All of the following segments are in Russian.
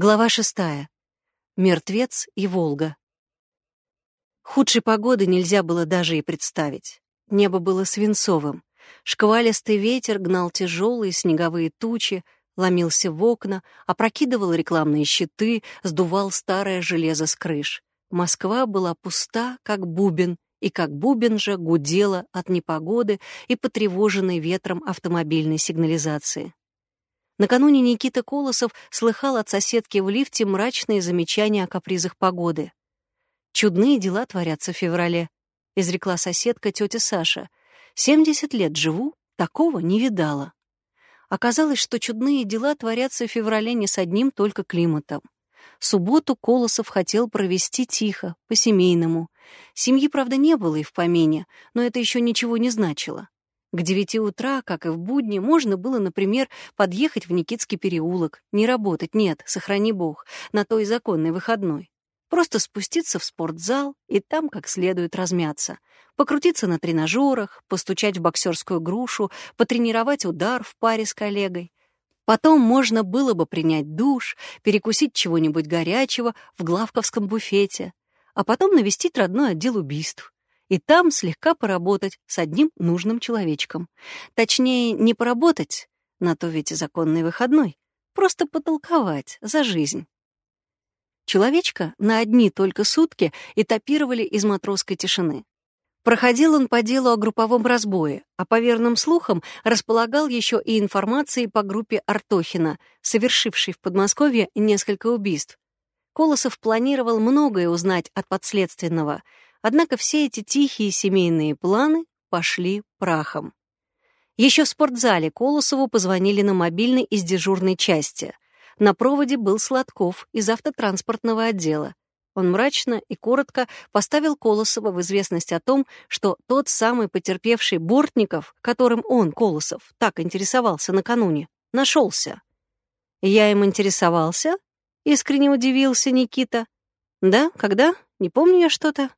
Глава шестая. Мертвец и Волга. Худшей погоды нельзя было даже и представить. Небо было свинцовым. Шквалистый ветер гнал тяжелые снеговые тучи, ломился в окна, опрокидывал рекламные щиты, сдувал старое железо с крыш. Москва была пуста, как бубен, и как бубен же гудела от непогоды и потревоженной ветром автомобильной сигнализации. Накануне Никита Колосов слыхал от соседки в лифте мрачные замечания о капризах погоды. «Чудные дела творятся в феврале», — изрекла соседка тетя Саша. «Семьдесят лет живу, такого не видала». Оказалось, что чудные дела творятся в феврале не с одним только климатом. Субботу Колосов хотел провести тихо, по-семейному. Семьи, правда, не было и в помине, но это еще ничего не значило. К девяти утра, как и в будни, можно было, например, подъехать в Никитский переулок, не работать, нет, сохрани бог, на той законной выходной. Просто спуститься в спортзал и там как следует размяться. Покрутиться на тренажерах, постучать в боксерскую грушу, потренировать удар в паре с коллегой. Потом можно было бы принять душ, перекусить чего-нибудь горячего в главковском буфете, а потом навестить родной отдел убийств и там слегка поработать с одним нужным человечком. Точнее, не поработать, на то ведь законный выходной, просто потолковать за жизнь. Человечка на одни только сутки этапировали из матросской тишины. Проходил он по делу о групповом разбое, а по верным слухам располагал еще и информацией по группе Артохина, совершившей в Подмосковье несколько убийств. Колосов планировал многое узнать от подследственного — Однако все эти тихие семейные планы пошли прахом. Еще в спортзале Колосову позвонили на мобильный из дежурной части. На проводе был Сладков из автотранспортного отдела. Он мрачно и коротко поставил Колосова в известность о том, что тот самый потерпевший Бортников, которым он, Колосов, так интересовался накануне, нашелся. «Я им интересовался?» — искренне удивился Никита. «Да? Когда? Не помню я что-то».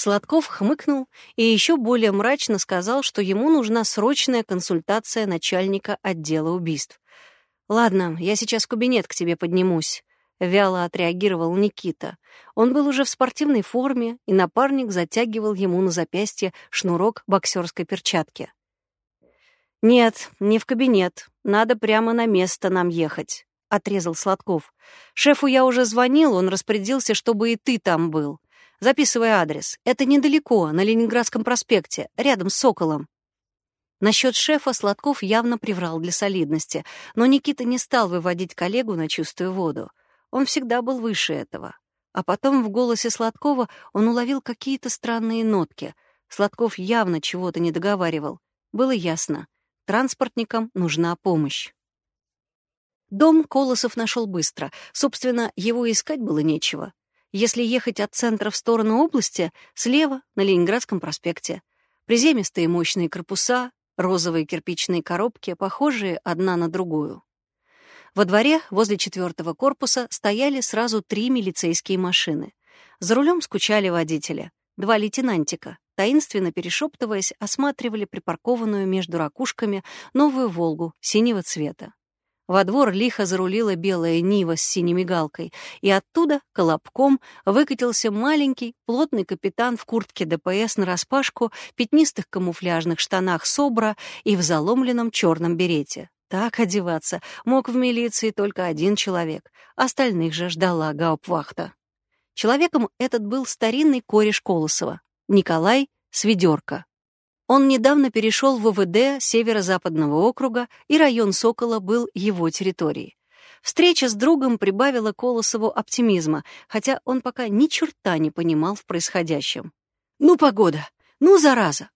Сладков хмыкнул и еще более мрачно сказал, что ему нужна срочная консультация начальника отдела убийств. «Ладно, я сейчас в кабинет к тебе поднимусь», — вяло отреагировал Никита. Он был уже в спортивной форме, и напарник затягивал ему на запястье шнурок боксерской перчатки. «Нет, не в кабинет. Надо прямо на место нам ехать», — отрезал Сладков. «Шефу я уже звонил, он распорядился, чтобы и ты там был. Записывай адрес. Это недалеко, на Ленинградском проспекте, рядом с Соколом. Насчет шефа Сладков явно приврал для солидности, но Никита не стал выводить коллегу на чистую воду. Он всегда был выше этого. А потом в голосе Сладкова он уловил какие-то странные нотки. Сладков явно чего-то не договаривал. Было ясно. Транспортникам нужна помощь. Дом Колосов нашел быстро. Собственно, его искать было нечего. Если ехать от центра в сторону области, слева — на Ленинградском проспекте. Приземистые мощные корпуса, розовые кирпичные коробки, похожие одна на другую. Во дворе возле четвертого корпуса стояли сразу три милицейские машины. За рулем скучали водители. Два лейтенантика, таинственно перешептываясь, осматривали припаркованную между ракушками новую «Волгу» синего цвета. Во двор лихо зарулила белая Нива с синей мигалкой, и оттуда колобком выкатился маленький, плотный капитан в куртке ДПС нараспашку, пятнистых камуфляжных штанах СОБРа и в заломленном черном берете. Так одеваться мог в милиции только один человек, остальных же ждала гауптвахта. Человеком этот был старинный кореш Колосова, Николай Сведерко. Он недавно перешел в ВВД Северо-Западного округа, и район Сокола был его территорией. Встреча с другом прибавила Колосову оптимизма, хотя он пока ни черта не понимал в происходящем. «Ну, погода! Ну, зараза!»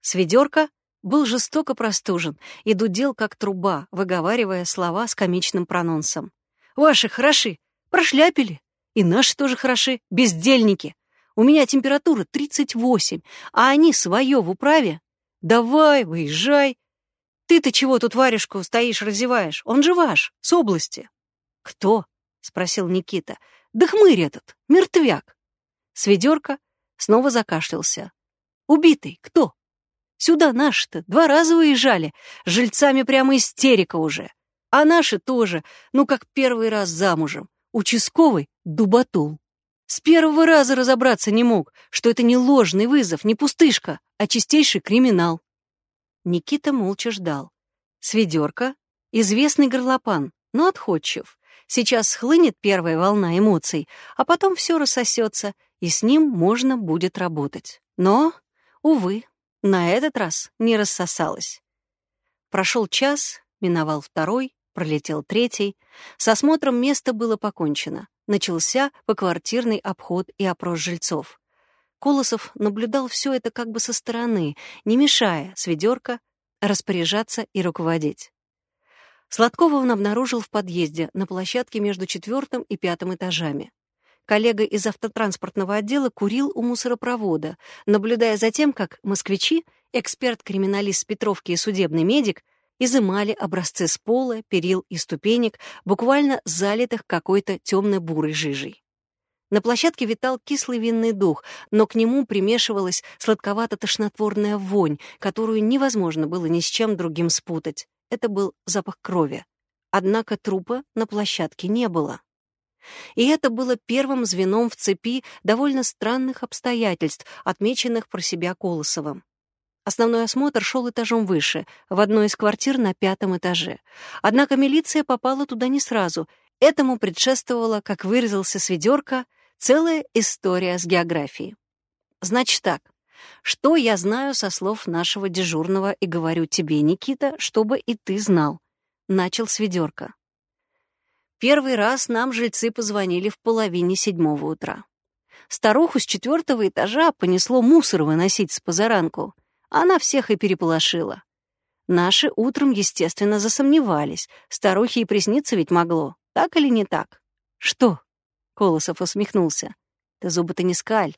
Сведерка был жестоко простужен и дудел, как труба, выговаривая слова с комичным прононсом. «Ваши хороши! Прошляпили! И наши тоже хороши! Бездельники! У меня температура 38, а они свое в управе. Давай, выезжай. Ты-то чего тут варежку стоишь, разеваешь? Он же ваш, с области. Кто? — спросил Никита. Да хмырь этот, мертвяк. Сведерка снова закашлялся. Убитый, кто? Сюда наши-то два раза выезжали. С жильцами прямо истерика уже. А наши тоже, ну как первый раз замужем. Участковый — дуботул. С первого раза разобраться не мог, что это не ложный вызов, не пустышка, а чистейший криминал. Никита молча ждал. Сведерка — известный горлопан, но отходчив. Сейчас схлынет первая волна эмоций, а потом все рассосется, и с ним можно будет работать. Но, увы, на этот раз не рассосалось. Прошел час, миновал второй, пролетел третий. С осмотром места было покончено. Начался поквартирный обход и опрос жильцов. Колосов наблюдал все это как бы со стороны, не мешая с ведерка распоряжаться и руководить. Сладкова он обнаружил в подъезде на площадке между четвертым и пятым этажами. Коллега из автотранспортного отдела курил у мусоропровода, наблюдая за тем, как москвичи, эксперт-криминалист Петровки и судебный медик изымали образцы с пола, перил и ступенек, буквально залитых какой-то темно-бурой жижей. На площадке витал кислый винный дух, но к нему примешивалась сладковато-тошнотворная вонь, которую невозможно было ни с чем другим спутать. Это был запах крови. Однако трупа на площадке не было. И это было первым звеном в цепи довольно странных обстоятельств, отмеченных про себя Колосовым. Основной осмотр шел этажом выше, в одной из квартир на пятом этаже. Однако милиция попала туда не сразу. Этому предшествовала, как выразился Сведерка, целая история с географией. Значит так, что я знаю со слов нашего дежурного и говорю тебе, Никита, чтобы и ты знал. Начал Сведерка. Первый раз нам жильцы позвонили в половине седьмого утра. Старуху с четвертого этажа понесло мусор выносить с позаранку. Она всех и переполошила. Наши утром, естественно, засомневались. Старухе и присниться ведь могло. Так или не так? Что? Колосов усмехнулся. Ты зубы-то не скаль.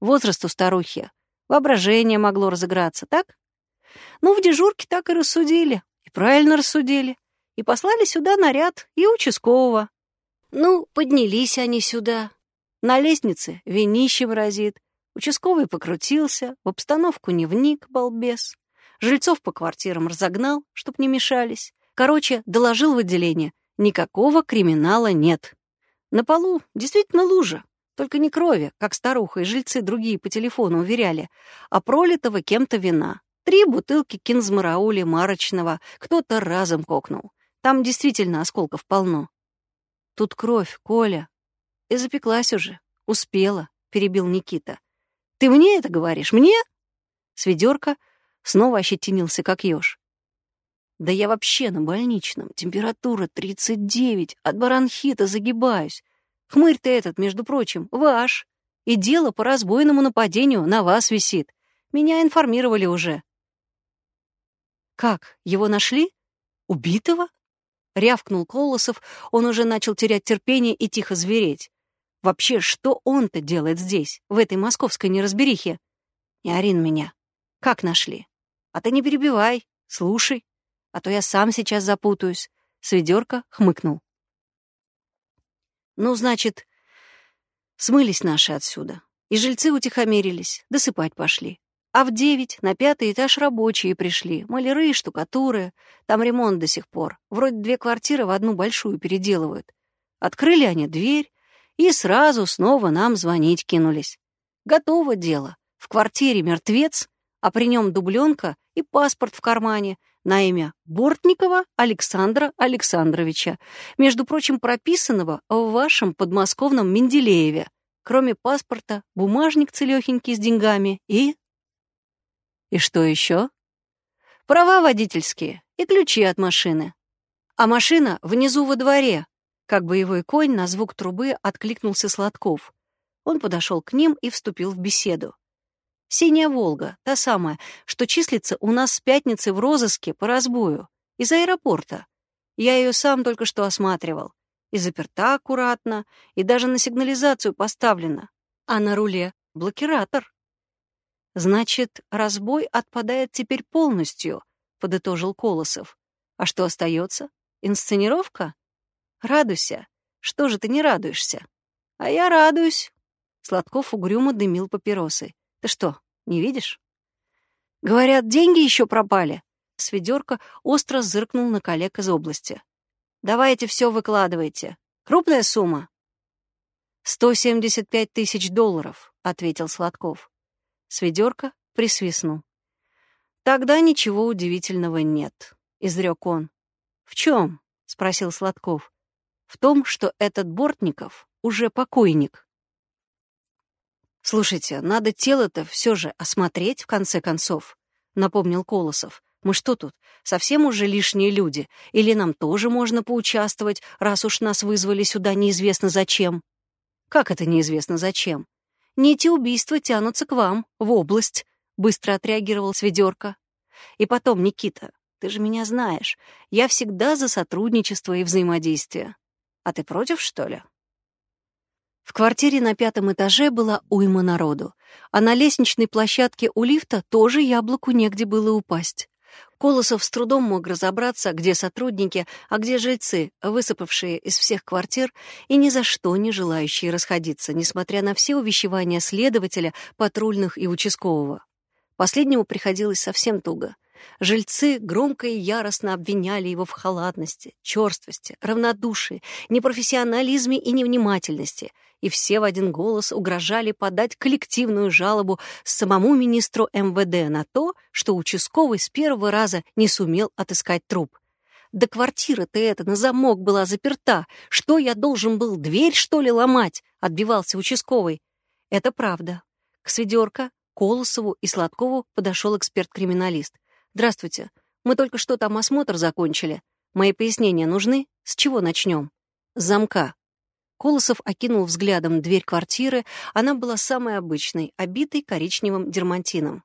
Возраст у старухи. Воображение могло разыграться, так? Ну, в дежурке так и рассудили. И правильно рассудили. И послали сюда наряд и участкового. Ну, поднялись они сюда. На лестнице винищем разит. Участковый покрутился, в обстановку не вник, балбес. Жильцов по квартирам разогнал, чтоб не мешались. Короче, доложил в отделение. Никакого криминала нет. На полу действительно лужа. Только не крови, как старуха и жильцы другие по телефону уверяли, а пролитого кем-то вина. Три бутылки кинзмараули марочного кто-то разом кокнул. Там действительно осколков полно. Тут кровь, Коля. И запеклась уже. Успела, перебил Никита. Ты мне это говоришь? Мне? Сведерка снова ощетинился, как еж. Да я вообще на больничном. Температура 39. От бронхита загибаюсь. Хмырь-то этот, между прочим, ваш. И дело по разбойному нападению на вас висит. Меня информировали уже. Как, его нашли? Убитого? Рявкнул Колосов, он уже начал терять терпение и тихо звереть. Вообще, что он-то делает здесь, в этой московской неразберихе? Не ори меня. Как нашли? А ты не перебивай, слушай, а то я сам сейчас запутаюсь. Сведерка хмыкнул. Ну, значит, смылись наши отсюда. И жильцы утихомирились, досыпать пошли. А в девять на пятый этаж рабочие пришли, маляры штукатуры. Там ремонт до сих пор. Вроде две квартиры в одну большую переделывают. Открыли они дверь и сразу снова нам звонить кинулись. Готово дело. В квартире мертвец, а при нем дубленка и паспорт в кармане — на имя Бортникова Александра Александровича, между прочим, прописанного в вашем подмосковном Менделееве. Кроме паспорта, бумажник целёхенький с деньгами и... И что еще? Права водительские и ключи от машины. А машина внизу во дворе. Как боевой конь на звук трубы откликнулся Сладков. Он подошел к ним и вступил в беседу. Синяя «Волга», та самая, что числится у нас с пятницы в розыске по разбою, из аэропорта. Я ее сам только что осматривал. И заперта аккуратно, и даже на сигнализацию поставлена. А на руле — блокиратор. «Значит, разбой отпадает теперь полностью», — подытожил Колосов. «А что остается? Инсценировка? Радуйся. Что же ты не радуешься?» «А я радуюсь». Сладков угрюмо дымил папиросы. Ты что, не видишь? Говорят, деньги еще пропали. Сведерка остро зыркнул на коллег из области. Давайте все выкладывайте. Крупная сумма?» «Сто семьдесят пять тысяч долларов», — ответил Сладков. Сведерка присвистнул. «Тогда ничего удивительного нет», — изрек он. «В чем?» — спросил Сладков. «В том, что этот Бортников уже покойник». «Слушайте, надо тело-то все же осмотреть, в конце концов», — напомнил Колосов. «Мы что тут, совсем уже лишние люди? Или нам тоже можно поучаствовать, раз уж нас вызвали сюда неизвестно зачем?» «Как это неизвестно зачем?» «Нити убийства тянутся к вам, в область», — быстро отреагировал Сведерка. «И потом, Никита, ты же меня знаешь, я всегда за сотрудничество и взаимодействие. А ты против, что ли?» В квартире на пятом этаже была уйма народу, а на лестничной площадке у лифта тоже яблоку негде было упасть. Колосов с трудом мог разобраться, где сотрудники, а где жильцы, высыпавшие из всех квартир и ни за что не желающие расходиться, несмотря на все увещевания следователя, патрульных и участкового. Последнему приходилось совсем туго. Жильцы громко и яростно обвиняли его в халатности, черствости, равнодушии, непрофессионализме и невнимательности, и все в один голос угрожали подать коллективную жалобу самому министру МВД на то, что участковый с первого раза не сумел отыскать труп. Да квартира-то эта на замок была заперта. Что я должен был, дверь, что ли, ломать? Отбивался участковый. Это правда. К Сведерка, Колосову и Сладкову подошел эксперт-криминалист. «Здравствуйте. Мы только что там осмотр закончили. Мои пояснения нужны? С чего начнем?» «С замка». Колосов окинул взглядом дверь квартиры. Она была самой обычной, обитой коричневым дермантином.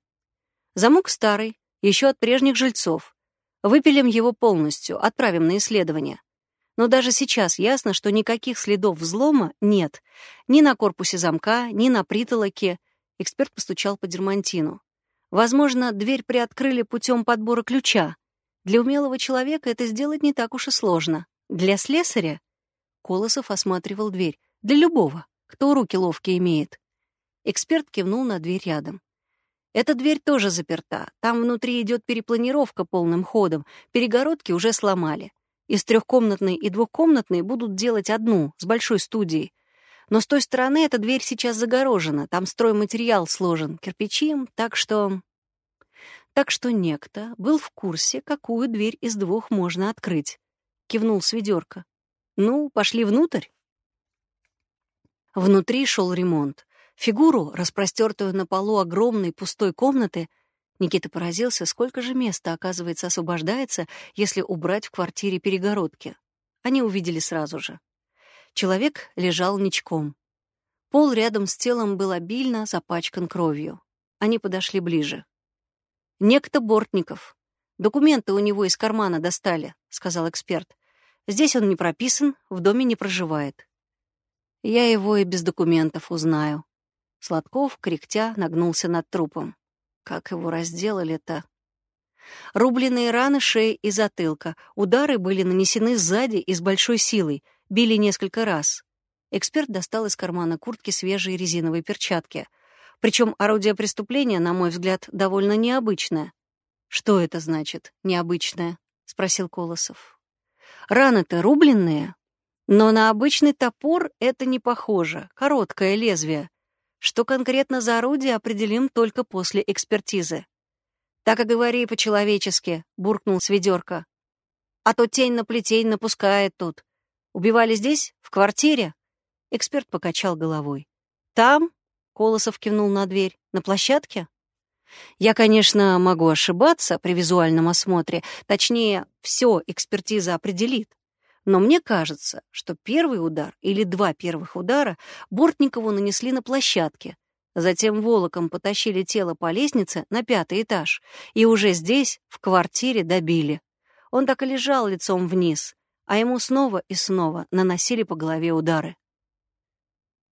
Замок старый, еще от прежних жильцов. Выпилим его полностью, отправим на исследование. Но даже сейчас ясно, что никаких следов взлома нет. Ни на корпусе замка, ни на притолоке. Эксперт постучал по дермантину. Возможно, дверь приоткрыли путем подбора ключа. Для умелого человека это сделать не так уж и сложно. Для слесаря? Колосов осматривал дверь. Для любого, кто руки ловкие имеет. Эксперт кивнул на дверь рядом. Эта дверь тоже заперта. Там внутри идет перепланировка полным ходом. Перегородки уже сломали. Из трехкомнатной и двухкомнатной будут делать одну, с большой студией. Но с той стороны эта дверь сейчас загорожена, там стройматериал сложен кирпичи, так что... Так что некто был в курсе, какую дверь из двух можно открыть. Кивнул Сведерка. Ну, пошли внутрь. Внутри шел ремонт. Фигуру, распростертую на полу огромной пустой комнаты, Никита поразился, сколько же места, оказывается, освобождается, если убрать в квартире перегородки. Они увидели сразу же. Человек лежал ничком. Пол рядом с телом был обильно запачкан кровью. Они подошли ближе. «Некто Бортников. Документы у него из кармана достали», — сказал эксперт. «Здесь он не прописан, в доме не проживает». «Я его и без документов узнаю». Сладков, кряхтя, нагнулся над трупом. Как его разделали-то? Рубленные раны шеи и затылка. Удары были нанесены сзади и с большой силой — Били несколько раз. Эксперт достал из кармана куртки свежие резиновые перчатки. Причем орудие преступления, на мой взгляд, довольно необычное. «Что это значит, необычное?» — спросил Колосов. «Раны-то рубленные, но на обычный топор это не похоже, короткое лезвие. Что конкретно за орудие, определим только после экспертизы. «Так и говори по-человечески», — буркнул Сведерка. «А то тень на плетень напускает тут. Убивали здесь, в квартире?» Эксперт покачал головой. «Там?» — Колосов кивнул на дверь. «На площадке?» «Я, конечно, могу ошибаться при визуальном осмотре, точнее, все экспертиза определит. Но мне кажется, что первый удар или два первых удара Бортникову нанесли на площадке, затем волоком потащили тело по лестнице на пятый этаж и уже здесь, в квартире, добили. Он так и лежал лицом вниз, а ему снова и снова наносили по голове удары.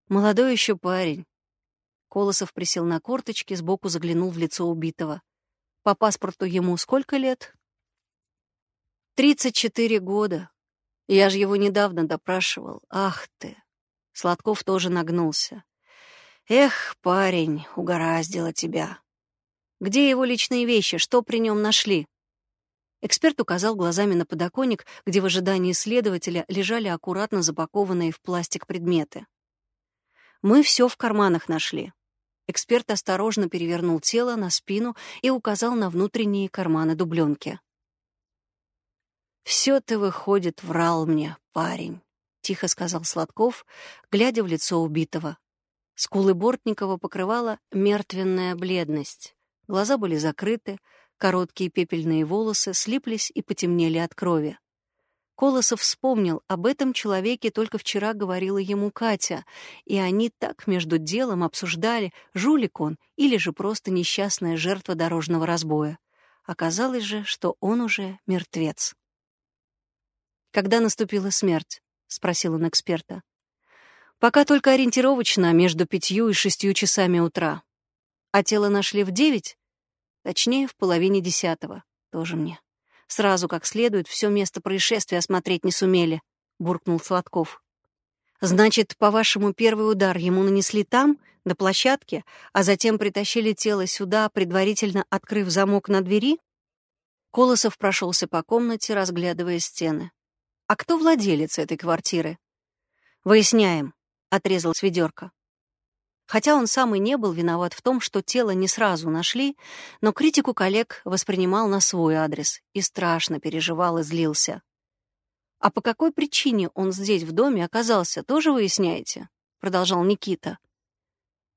Молодой еще парень. Колосов присел на корточки, сбоку заглянул в лицо убитого. По паспорту ему сколько лет? Тридцать четыре года. Я же его недавно допрашивал. Ах ты! Сладков тоже нагнулся. Эх, парень, угораздило тебя. Где его личные вещи? Что при нем нашли? Эксперт указал глазами на подоконник, где в ожидании следователя лежали аккуратно запакованные в пластик предметы. «Мы все в карманах нашли». Эксперт осторожно перевернул тело на спину и указал на внутренние карманы дубленки. «Все ты, выходит, врал мне, парень», — тихо сказал Сладков, глядя в лицо убитого. Скулы Бортникова покрывала мертвенная бледность. Глаза были закрыты, Короткие пепельные волосы слиплись и потемнели от крови. Колосов вспомнил, об этом человеке только вчера говорила ему Катя, и они так между делом обсуждали, жулик он или же просто несчастная жертва дорожного разбоя. Оказалось же, что он уже мертвец. «Когда наступила смерть?» — спросил он эксперта. «Пока только ориентировочно, между пятью и шестью часами утра. А тело нашли в девять Точнее, в половине десятого. Тоже мне. Сразу как следует все место происшествия осмотреть не сумели, — буркнул Сладков. Значит, по-вашему, первый удар ему нанесли там, на площадке, а затем притащили тело сюда, предварительно открыв замок на двери? Колосов прошелся по комнате, разглядывая стены. А кто владелец этой квартиры? Выясняем, — отрезал Сведерка. Хотя он сам и не был виноват в том, что тело не сразу нашли, но критику коллег воспринимал на свой адрес и страшно переживал и злился. «А по какой причине он здесь, в доме, оказался, тоже выясняете?» — продолжал Никита.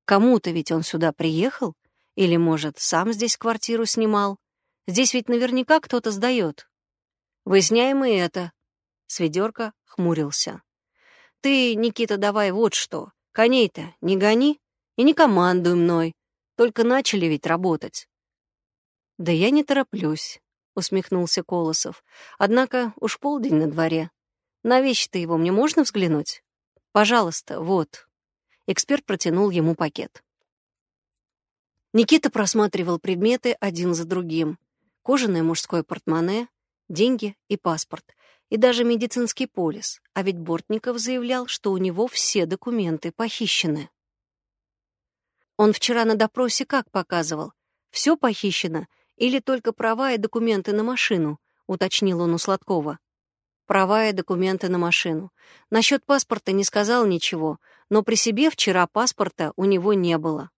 «Кому-то ведь он сюда приехал? Или, может, сам здесь квартиру снимал? Здесь ведь наверняка кто-то сдает. Выясняем и это». Сведерка хмурился. «Ты, Никита, давай вот что. Коней-то не гони и не командуй мной. Только начали ведь работать. Да я не тороплюсь, усмехнулся Колосов. Однако уж полдень на дворе. На вещи-то его мне можно взглянуть? Пожалуйста, вот. Эксперт протянул ему пакет. Никита просматривал предметы один за другим. Кожаное мужское портмоне, деньги и паспорт и даже медицинский полис, а ведь Бортников заявлял, что у него все документы похищены. Он вчера на допросе как показывал? Все похищено или только права и документы на машину, уточнил он у Сладкова. Права и документы на машину. Насчет паспорта не сказал ничего, но при себе вчера паспорта у него не было.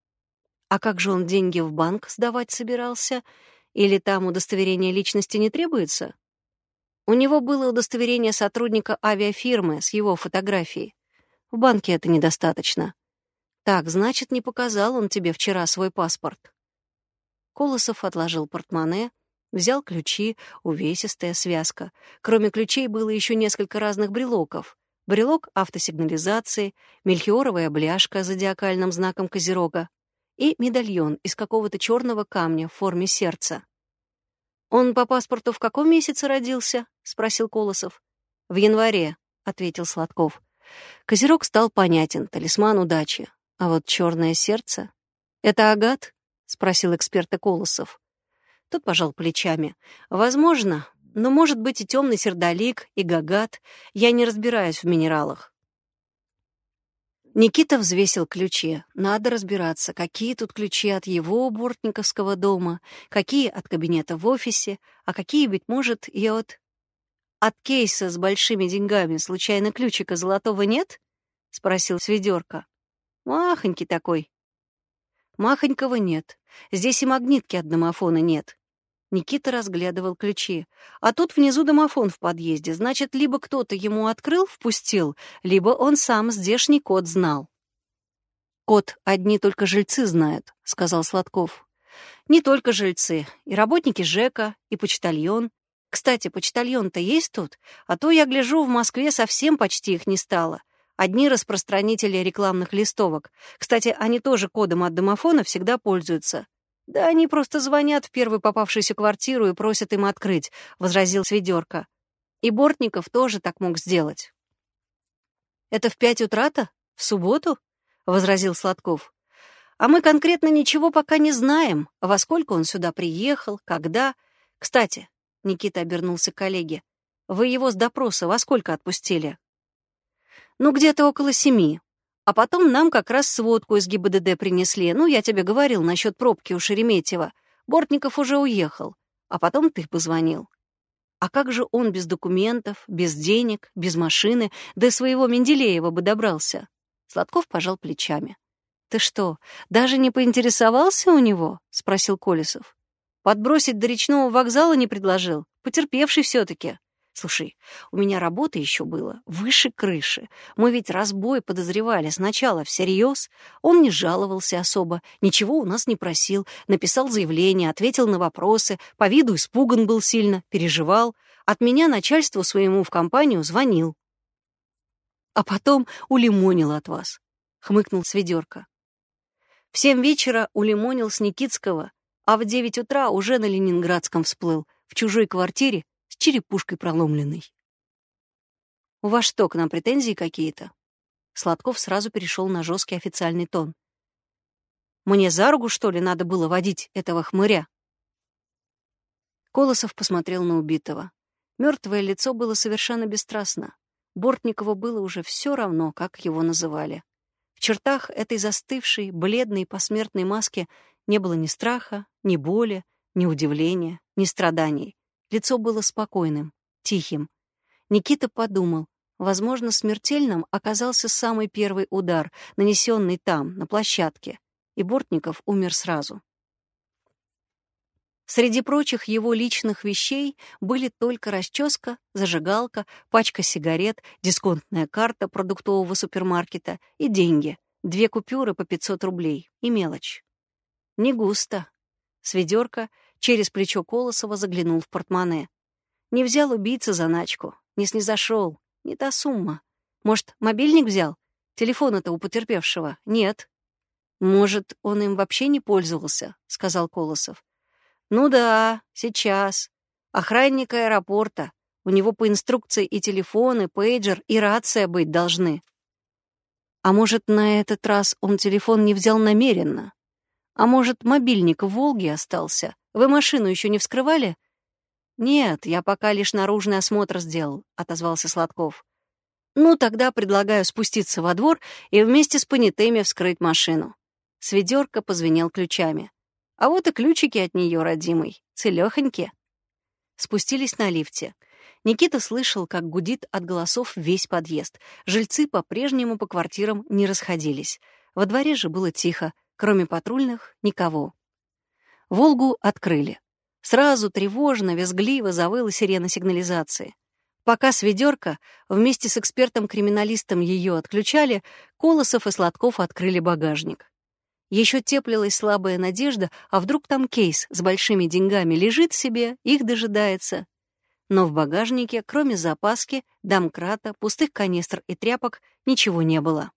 А как же он деньги в банк сдавать собирался? Или там удостоверение личности не требуется? У него было удостоверение сотрудника авиафирмы с его фотографией. В банке это недостаточно. Так, значит, не показал он тебе вчера свой паспорт. Колосов отложил портмоне, взял ключи, увесистая связка. Кроме ключей было еще несколько разных брелоков. Брелок автосигнализации, мельхиоровая бляшка с зодиакальным знаком Козерога и медальон из какого-то черного камня в форме сердца. «Он по паспорту в каком месяце родился?» — спросил Колосов. «В январе», — ответил Сладков. Козерог стал понятен, талисман удачи. А вот черное сердце... «Это агат?» — спросил эксперт Колосов. Тот пожал плечами. «Возможно, но может быть и темный сердолик, и гагат. Я не разбираюсь в минералах. Никита взвесил ключи. Надо разбираться, какие тут ключи от его бортниковского дома, какие от кабинета в офисе, а какие, быть может, и от... От кейса с большими деньгами случайно ключика золотого нет? — спросил Сведерка. Махонький такой. Махонького нет. Здесь и магнитки от домофона нет. Никита разглядывал ключи. А тут внизу домофон в подъезде. Значит, либо кто-то ему открыл, впустил, либо он сам здешний код знал. «Код одни только жильцы знают», — сказал Сладков. «Не только жильцы. И работники ЖЭКа, и почтальон. Кстати, почтальон-то есть тут? А то, я гляжу, в Москве совсем почти их не стало. Одни распространители рекламных листовок. Кстати, они тоже кодом от домофона всегда пользуются. «Да они просто звонят в первую попавшуюся квартиру и просят им открыть», — возразил Сведерка. «И Бортников тоже так мог сделать». «Это в пять утра-то? В субботу?» — возразил Сладков. «А мы конкретно ничего пока не знаем, во сколько он сюда приехал, когда. Кстати, — Никита обернулся к коллеге, — вы его с допроса во сколько отпустили?» «Ну, где-то около семи. А потом нам как раз сводку из ГИБДД принесли. Ну, я тебе говорил насчет пробки у Шереметьева. Бортников уже уехал. А потом ты позвонил. А как же он без документов, без денег, без машины, до своего Менделеева бы добрался? Сладков пожал плечами. «Ты что, даже не поинтересовался у него?» — спросил Колесов. «Подбросить до речного вокзала не предложил? Потерпевший все таки Слушай, у меня работа еще было, выше крыши. Мы ведь разбой подозревали сначала всерьез. Он не жаловался особо, ничего у нас не просил, написал заявление, ответил на вопросы, по виду испуган был сильно, переживал. От меня начальству своему в компанию звонил. А потом улимонил от вас, — хмыкнул Сведерка. В семь вечера улимонил с Никитского, а в девять утра уже на Ленинградском всплыл, в чужой квартире черепушкой проломленной. «У вас что, к нам претензии какие-то?» Сладков сразу перешел на жесткий официальный тон. «Мне за руку, что ли, надо было водить этого хмыря?» Колосов посмотрел на убитого. Мертвое лицо было совершенно бесстрастно. Бортникову было уже все равно, как его называли. В чертах этой застывшей, бледной посмертной маски не было ни страха, ни боли, ни удивления, ни страданий. Лицо было спокойным, тихим. Никита подумал, возможно, смертельным оказался самый первый удар, нанесенный там, на площадке, и Бортников умер сразу. Среди прочих его личных вещей были только расческа, зажигалка, пачка сигарет, дисконтная карта продуктового супермаркета и деньги. Две купюры по 500 рублей и мелочь. Не густо. С через плечо Колосова заглянул в портмоне. Не взял убийца заначку, не снизошел, не та сумма. Может, мобильник взял? Телефона-то у потерпевшего нет. Может, он им вообще не пользовался, сказал Колосов. «Ну да, сейчас. Охранник аэропорта. У него по инструкции и телефон, и пейджер, и рация быть должны». А может, на этот раз он телефон не взял намеренно? А может, мобильник в «Волге» остался? Вы машину еще не вскрывали? «Нет, я пока лишь наружный осмотр сделал», — отозвался Сладков. «Ну, тогда предлагаю спуститься во двор и вместе с понятыми вскрыть машину». Сведерка позвенел ключами. А вот и ключики от нее, родимый, целёхоньки. Спустились на лифте. Никита слышал, как гудит от голосов весь подъезд. Жильцы по-прежнему по квартирам не расходились. Во дворе же было тихо, кроме патрульных — никого. «Волгу» открыли. Сразу тревожно, визгливо завыла сирена сигнализации. Пока Сведерка вместе с экспертом-криминалистом ее отключали, Колосов и Сладков открыли багажник. Еще теплилась слабая надежда, а вдруг там кейс с большими деньгами лежит себе, их дожидается. Но в багажнике, кроме запаски, домкрата, пустых канистр и тряпок, ничего не было.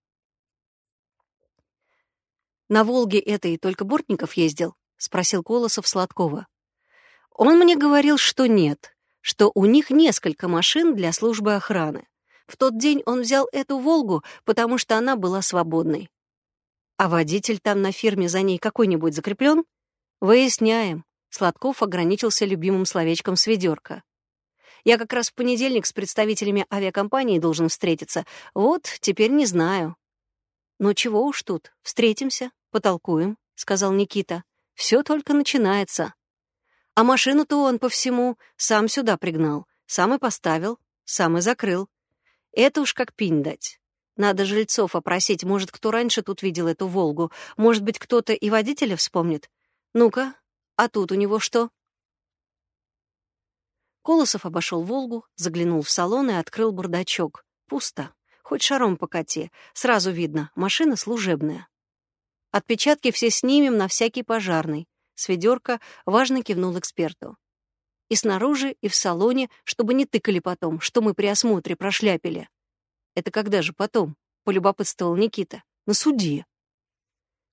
«На «Волге» этой только Бортников ездил?» — спросил Колосов Сладкова. «Он мне говорил, что нет, что у них несколько машин для службы охраны. В тот день он взял эту «Волгу», потому что она была свободной. А водитель там на фирме за ней какой-нибудь закреплен? Выясняем. Сладков ограничился любимым словечком «сведерка». Я как раз в понедельник с представителями авиакомпании должен встретиться. Вот, теперь не знаю. Ну чего уж тут, встретимся, потолкуем, — сказал Никита. Все только начинается. А машину-то он по всему сам сюда пригнал, сам и поставил, сам и закрыл. Это уж как пинь дать. Надо жильцов опросить, может, кто раньше тут видел эту «Волгу». Может быть, кто-то и водителя вспомнит. Ну-ка, а тут у него что? Колосов обошел «Волгу», заглянул в салон и открыл бардачок. Пусто. Хоть шаром покати. Сразу видно, машина служебная. Отпечатки все снимем на всякий пожарный. Сведерка важно кивнул эксперту. И снаружи, и в салоне, чтобы не тыкали потом, что мы при осмотре прошляпили. Это когда же потом? Полюбопытствовал Никита. На суде.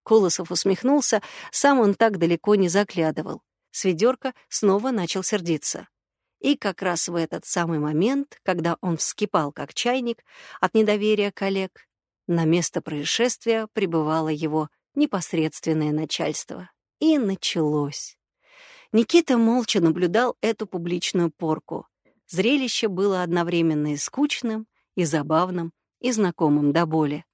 Колосов усмехнулся, сам он так далеко не заглядывал. Сведерка снова начал сердиться. И как раз в этот самый момент, когда он вскипал как чайник от недоверия коллег, на место происшествия прибывало его непосредственное начальство. И началось. Никита молча наблюдал эту публичную порку. Зрелище было одновременно и скучным, и забавным, и знакомым до боли.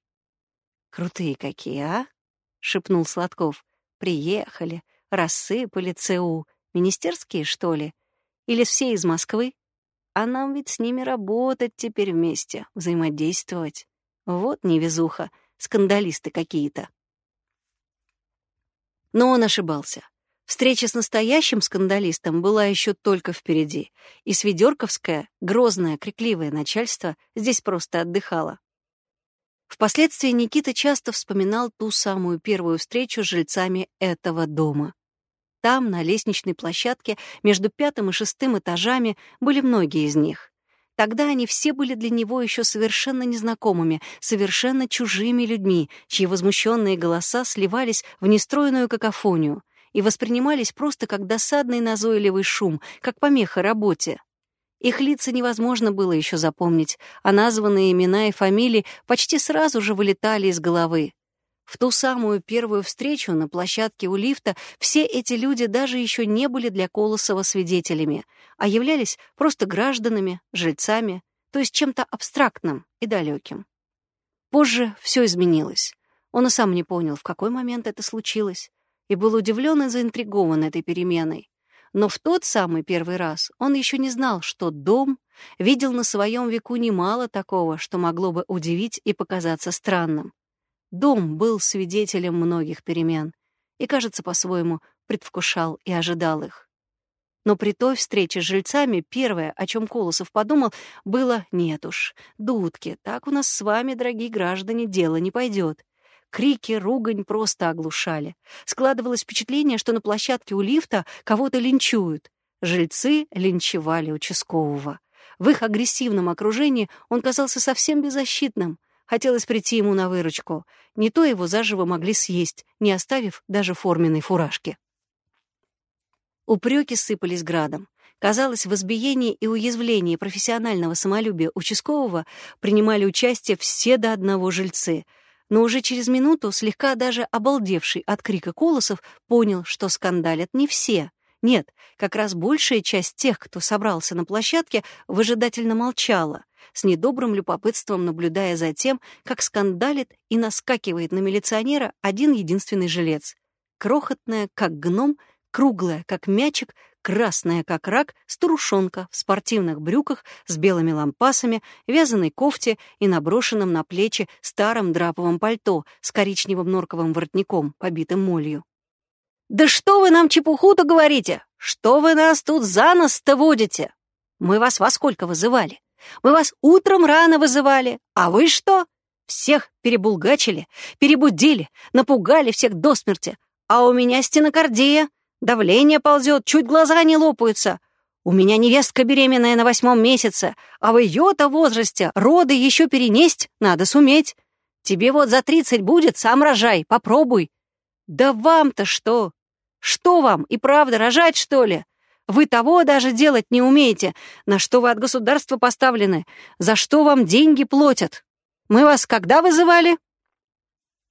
«Крутые какие, а?» — шепнул Сладков. «Приехали, рассыпали ЦУ. Министерские, что ли? Или все из Москвы? а нам ведь с ними работать теперь вместе, взаимодействовать. Вот невезуха, скандалисты какие-то. Но он ошибался. Встреча с настоящим скандалистом была еще только впереди, и Свидерковское, грозное, крикливое начальство здесь просто отдыхало. Впоследствии Никита часто вспоминал ту самую первую встречу с жильцами этого дома. Там, на лестничной площадке, между пятым и шестым этажами, были многие из них. Тогда они все были для него еще совершенно незнакомыми, совершенно чужими людьми, чьи возмущенные голоса сливались в нестроенную какофонию и воспринимались просто как досадный назойливый шум, как помеха работе. Их лица невозможно было еще запомнить, а названные имена и фамилии почти сразу же вылетали из головы. В ту самую первую встречу на площадке у лифта все эти люди даже еще не были для Колосова свидетелями, а являлись просто гражданами, жильцами, то есть чем-то абстрактным и далеким. Позже все изменилось. Он и сам не понял, в какой момент это случилось, и был удивлен и заинтригован этой переменой. Но в тот самый первый раз он еще не знал, что дом видел на своем веку немало такого, что могло бы удивить и показаться странным. Дом был свидетелем многих перемен и, кажется, по-своему предвкушал и ожидал их. Но при той встрече с жильцами первое, о чем Колосов подумал, было «нет уж, дудки, так у нас с вами, дорогие граждане, дело не пойдет». Крики, ругань просто оглушали. Складывалось впечатление, что на площадке у лифта кого-то линчуют. Жильцы линчевали участкового. В их агрессивном окружении он казался совсем беззащитным. Хотелось прийти ему на выручку. Не то его заживо могли съесть, не оставив даже форменной фуражки. Упреки сыпались градом. Казалось, в избиении и уязвлении профессионального самолюбия участкового принимали участие все до одного жильцы. Но уже через минуту, слегка даже обалдевший от крика колосов, понял, что скандалят не все. Нет, как раз большая часть тех, кто собрался на площадке, выжидательно молчала — с недобрым любопытством наблюдая за тем, как скандалит и наскакивает на милиционера один единственный жилец. Крохотная, как гном, круглая, как мячик, красная, как рак, старушонка в спортивных брюках с белыми лампасами, вязаной кофте и наброшенном на плечи старом драповом пальто с коричневым норковым воротником, побитым молью. «Да что вы нам чепуху-то говорите? Что вы нас тут за нос-то водите? Мы вас во сколько вызывали? Мы вас утром рано вызывали, а вы что? Всех перебулгачили, перебудили, напугали всех до смерти. А у меня стенокардия, давление ползет, чуть глаза не лопаются. У меня невестка беременная на восьмом месяце, а в ее-то возрасте роды еще перенесть надо суметь. Тебе вот за тридцать будет, сам рожай, попробуй. Да вам-то что? Что вам, и правда рожать, что ли? Вы того даже делать не умеете, на что вы от государства поставлены, за что вам деньги платят. Мы вас когда вызывали?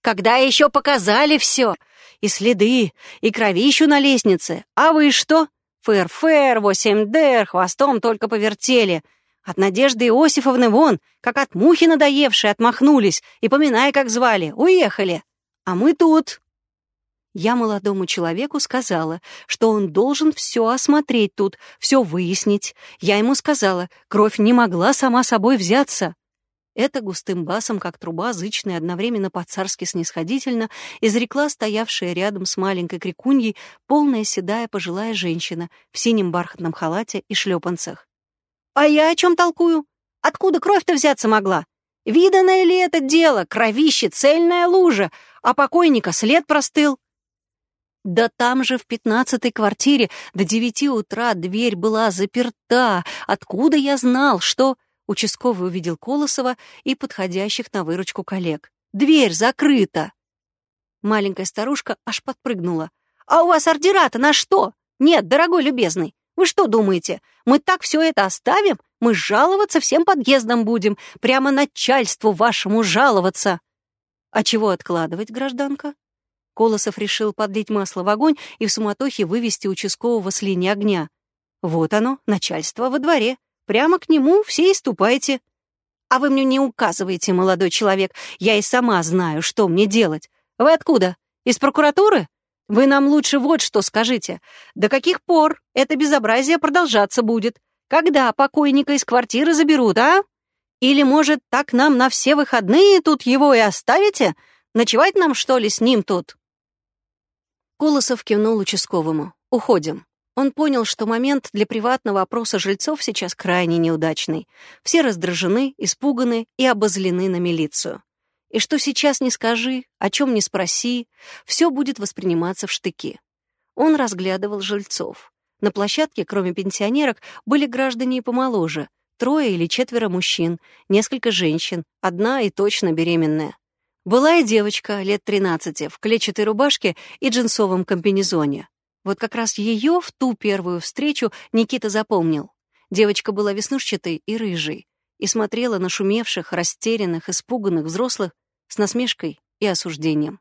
Когда еще показали все. И следы, и кровищу на лестнице. А вы что? Фэр-фэр, восемь дэр, хвостом только повертели. От Надежды Иосифовны вон, как от мухи надоевшие, отмахнулись, и поминай, как звали, уехали. А мы тут, я молодому человеку сказала, что он должен все осмотреть тут, все выяснить. Я ему сказала, кровь не могла сама собой взяться. Это густым басом, как труба, зычно одновременно по-царски снисходительно, изрекла стоявшая рядом с маленькой крикуньей полная седая пожилая женщина в синем бархатном халате и шлепанцах. «А я о чем толкую? Откуда кровь-то взяться могла? Виданное ли это дело? Кровище, цельная лужа, а покойника след простыл. Да там же в пятнадцатой квартире до девяти утра дверь была заперта. Откуда я знал, что... Участковый увидел Колосова и подходящих на выручку коллег. «Дверь закрыта!» Маленькая старушка аж подпрыгнула. «А у вас ордера-то на что? Нет, дорогой любезный, вы что думаете, мы так все это оставим? Мы жаловаться всем подъездом будем, прямо начальству вашему жаловаться!» «А чего откладывать, гражданка?» Колосов решил подлить масло в огонь и в суматохе вывести участкового с линии огня. Вот оно, начальство во дворе. Прямо к нему все и ступайте. А вы мне не указываете, молодой человек. Я и сама знаю, что мне делать. Вы откуда? Из прокуратуры? Вы нам лучше вот что скажите. До каких пор это безобразие продолжаться будет? Когда покойника из квартиры заберут, а? Или, может, так нам на все выходные тут его и оставите? Ночевать нам, что ли, с ним тут?» Колосов кивнул участковому. «Уходим». Он понял, что момент для приватного опроса жильцов сейчас крайне неудачный. Все раздражены, испуганы и обозлены на милицию. И что сейчас не скажи, о чем не спроси, все будет восприниматься в штыки. Он разглядывал жильцов. На площадке, кроме пенсионерок, были граждане и помоложе. Трое или четверо мужчин, несколько женщин, одна и точно беременная. Была и девочка лет 13 в клетчатой рубашке и джинсовом комбинезоне. Вот как раз ее в ту первую встречу Никита запомнил. Девочка была веснушчатой и рыжей и смотрела на шумевших, растерянных, испуганных взрослых с насмешкой и осуждением.